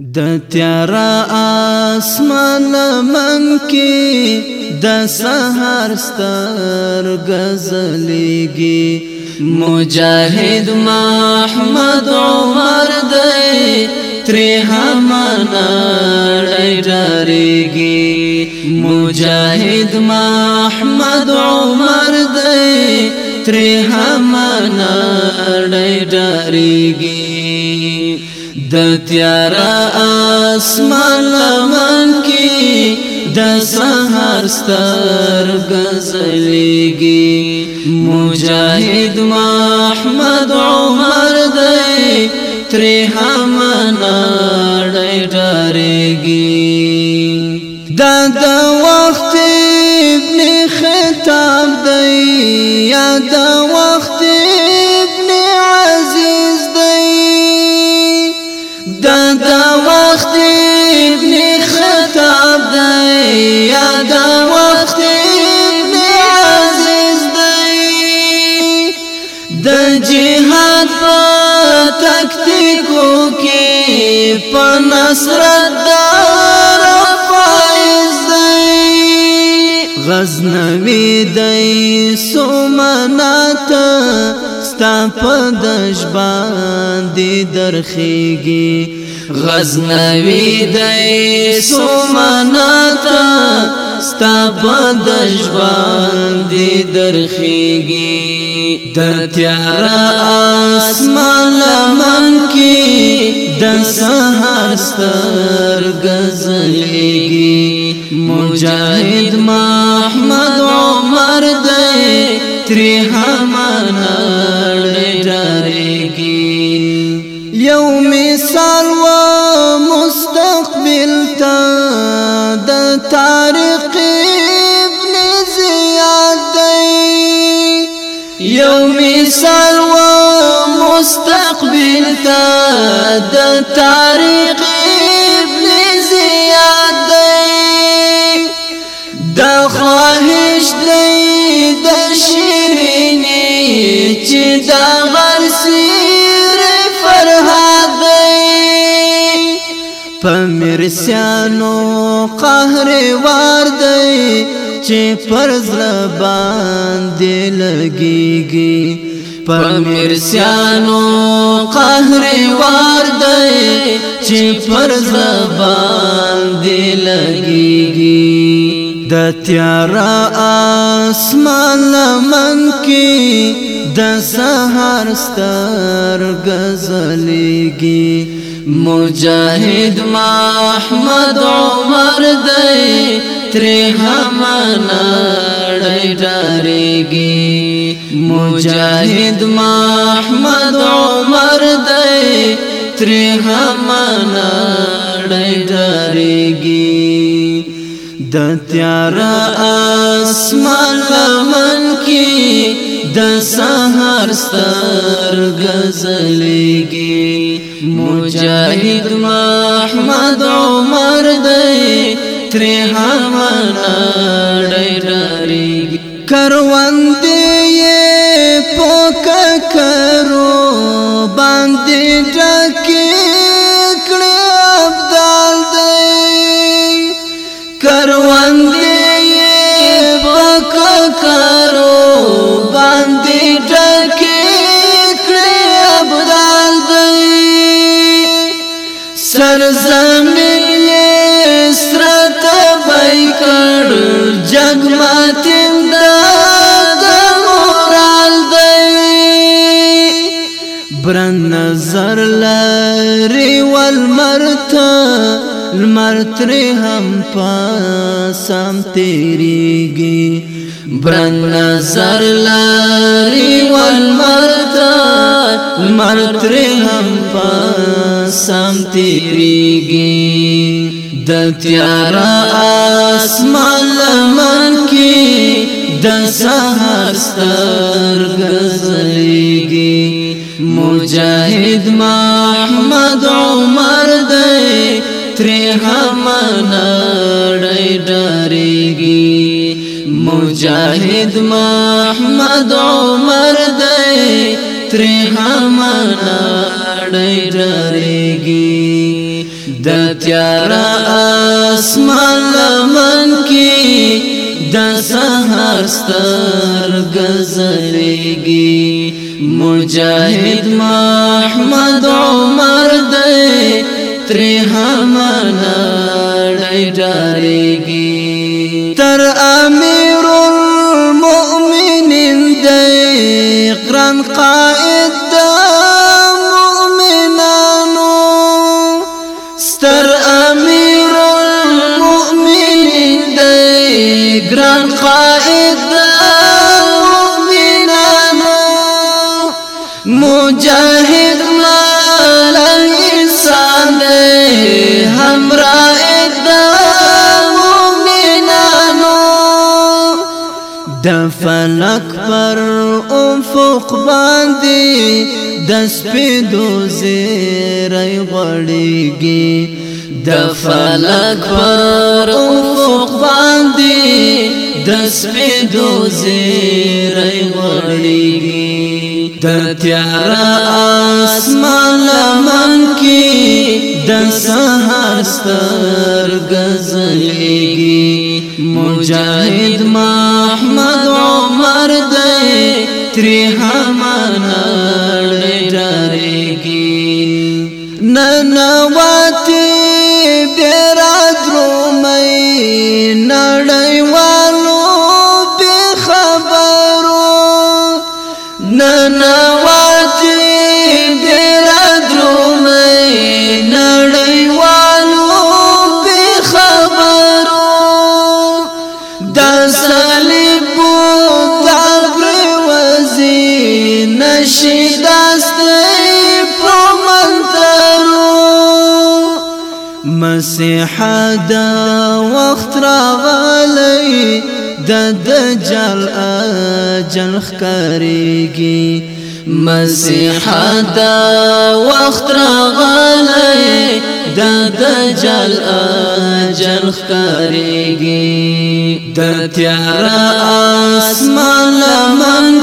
د تیار اسمان لمن کې د سحر ستر غزلېږي مجاهد محمد عمر دی تر همنا ډېرېږي مجاهد محمد عمر دی تر همنا ډېرېږي د تیارا اسمان لمن کی د سحر ستر غزلېږي مجاهد محمد عمر دی تر هم نه ډارېږي د د وخت ابن خطاب دی یا د وخت د جهاد په تکتیکو کې په نصرت دار پایز دی غزنوی دی سومنات ستا په دشبان دی درخیږي غزنوی دی سمناتا ستا بد ژوند دي درخيږي د تیار اسمان لمن کې د سحر ستر غزلېږي مجاهد محمد عمر دې تری همانا مستقبل ته د تاریخ ابن زیاد دی یو مثال مستقبل ته د تاریخ پرسیانو قهر وار دی چې پرز باندې لګيږي پر مرسیانو قهر وار دی چې پرز باندې لګيږي د تیارا اسمان لمن کې د سحر ستر غزلېږي مجاهد محمد عمر دی تری همانا ډای ډارېږي مجاهد محمد عمر دی تری همانا ډای ډارېږي د تیار اسمان لمن کې د سحر ستر غزلېږي مجاهد محمد عمر دی تر هوانا ډیراري کروندې پوک کرو باندې ډکه سرزمین یې سترت بای کړ جگ ماتم دا مورال دی برن نظر لري والمرته المرتر هم پاسم تیریږي برن نظر لري والمرته مرتر هم پسام تیریگی د تیارا اسمان لمن کی د سحر ستر غزلیگی مجاهد محمد عمر دی تر هم نړی ډاریږي مجاهد محمد عمر دی تر همانا ډېر رېږي د تیار اسمان لمن کې د سحر ستر غزلېږي مجاهد محمد عمر دې تر همانا ډېرېږي تر امیر المؤمنین دې ګران قائد دا مؤمنانو ستر امیر المؤمنین دی ګران قائد دا مؤمنانو مجاهد مال انسان دی همراه د پر افق باندې د سپېدو زیری غړېږي د فلک پر افق باندې د سپېدو زیری غړېږي د تیار اسمان لمن کې د سحر ستر غزلېږي مجاهد محمد تری همانا ډارېږي ننواتی بیرا درومې نړیوالو به خبرو ننواتی بیرا درومې نړیوالو به خبرو د سلیم نشي داستي پامنترو مسیحا دا را راغلی دا دجال اجل خکاریږي مسیحا دا را راغلی دا دجال اجل خکاریږي دا تیار اسمان لمن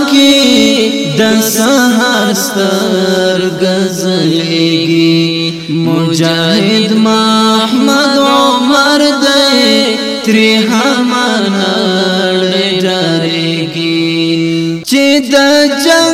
د سحر ستر غزلېږي مجاهد محمد عمر دې تری همنړ ډارېږي چې د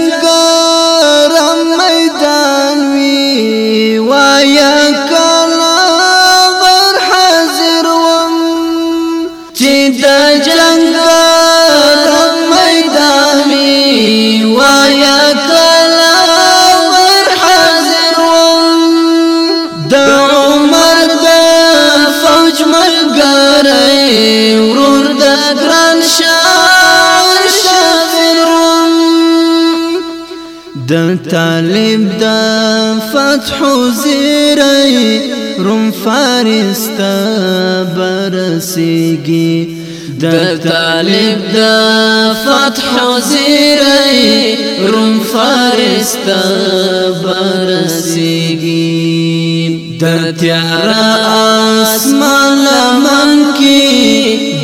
د طالب دا فتح زيري روم فارس تا برسیږي د طالب دا فتح زيري روم فارس تا برسیږي د تیار اسمان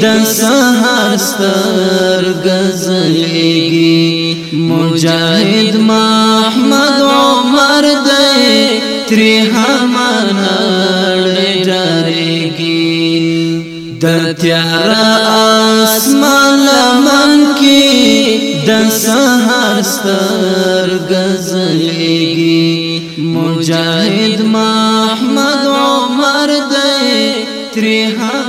د سحر ستر غزلېږي مجاهد محمد عمر دې تر هم نړېږي د تیار اسمان لمن کې د سحر ستر غزلېږي مجاهد محمد عمر دې تر هم